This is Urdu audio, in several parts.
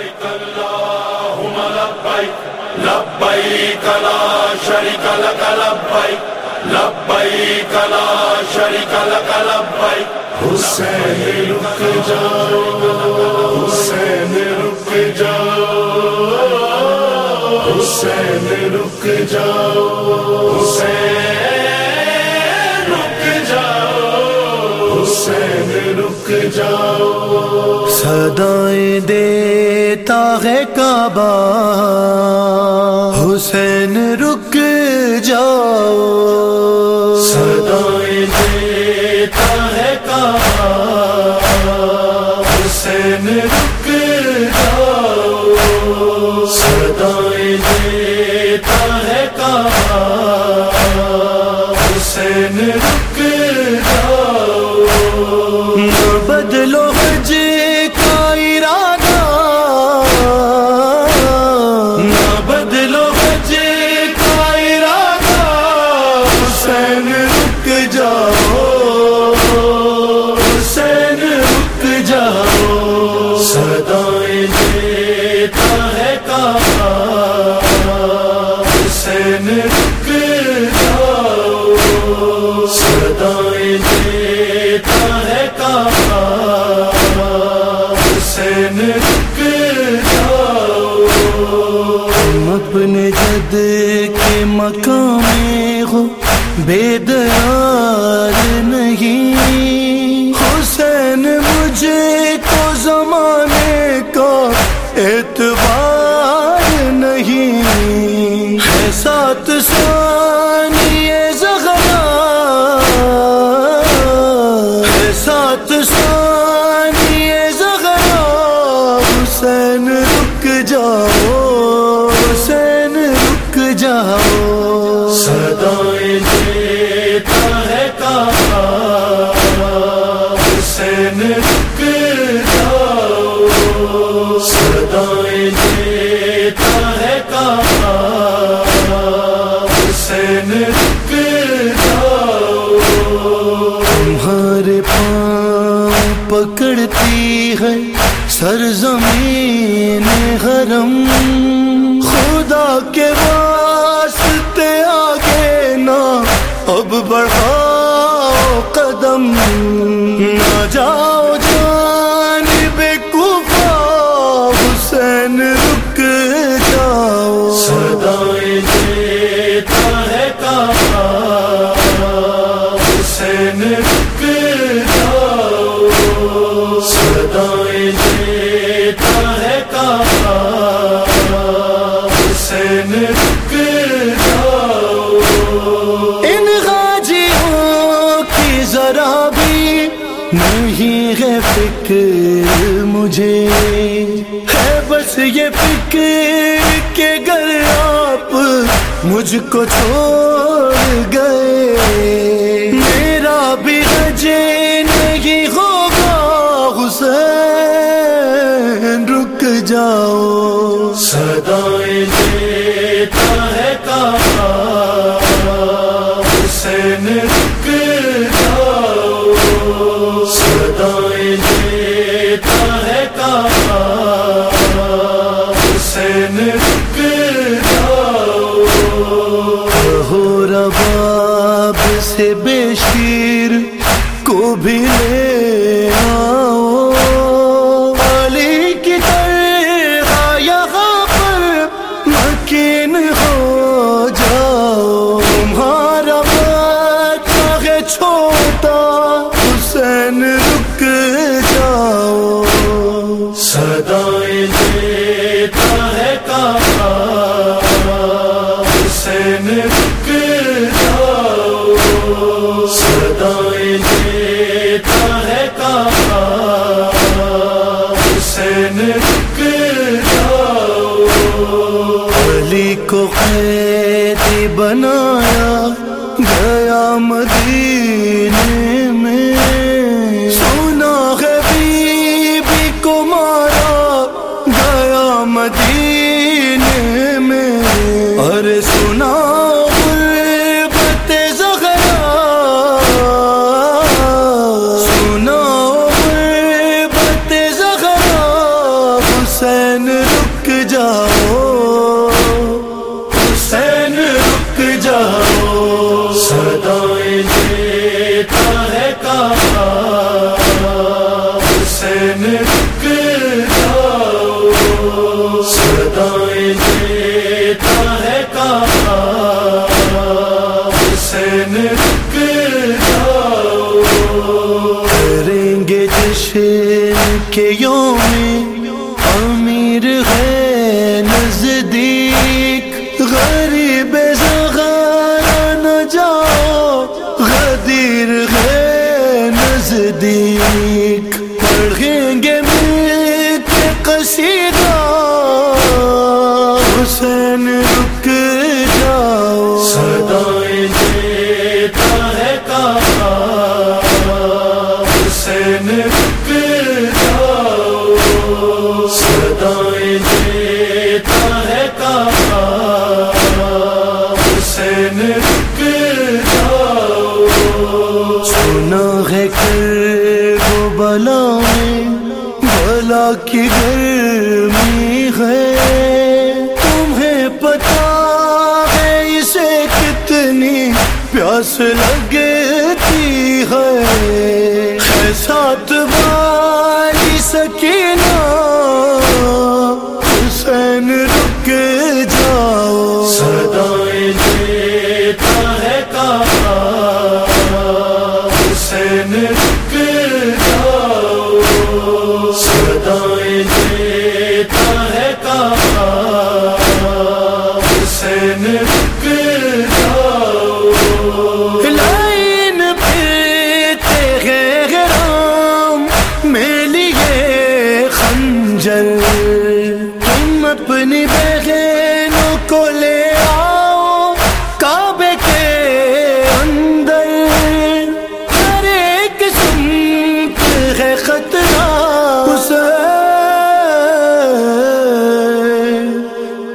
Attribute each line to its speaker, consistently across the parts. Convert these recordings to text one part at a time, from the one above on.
Speaker 1: لبيك اللهم حسین رک جاؤ حسین رک جاؤ حسین رک رک جاؤ
Speaker 2: سدائیں دے بابا حسین مکان میں ہو بے دیار نہیں۔ حسین مجھے کو زمانے کا اعتبار نہیں۔ ہے سات سانی زخرا ہے سات سانی زغرا حسین رک جاؤ۔ جاؤ سدا اب بڑھاؤ قدم نہ جاؤ
Speaker 1: ہے
Speaker 2: بس یہ فکر کے گھر آپ مجھ کو چھوڑ گئے میرا بھی رجے سے بے شیر کو بھی لے بنا
Speaker 1: خدائے دیتا ہے کہا حسین رکر جاؤ خدائے دیتا ہے کہا حسین
Speaker 2: رکر کریں گے جشن کے یوم آمین۔ کے قصیدہ کی گرمی ہے۔ تمہیں پتا ہے اسے کتنی پیاس لگتی ہے۔ ساتھ والی سکی تم اپنی بہنوں کو لے آؤ کعبے کے اندر۔ ہر ایک سمت ہے خطرہ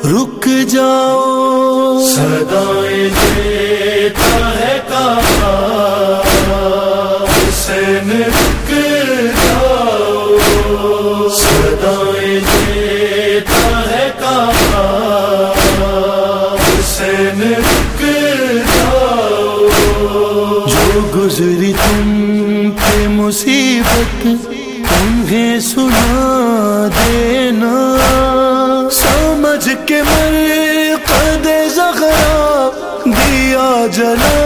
Speaker 2: رک جاؤ۔
Speaker 1: سدائیں دیتا ہے کعبہ۔
Speaker 2: گزری تم پہ مصیبت تمہیں سنا دینا۔ سمجھ کے مر قد زخرا دیا جلا۔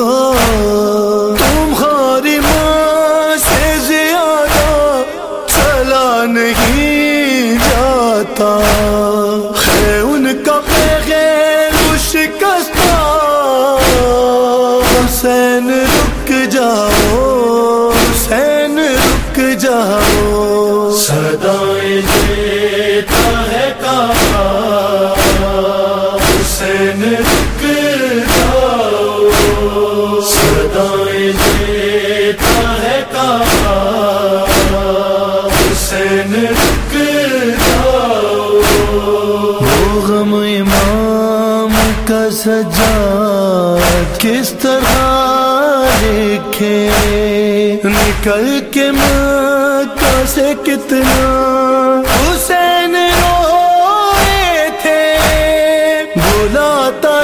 Speaker 2: تنہا تمہاری ماں سے زیادہ چلا نہیں جاتا۔ ہے ان کا پیغیر شکستہ حسین رک جاؤ، حسین رک جاؤ۔
Speaker 1: سدائیں دیتا
Speaker 2: کا سجا کس طرح دیکھے؟ نکل کے ماں سے کتنا حسین روئے تھے؟ بلاتا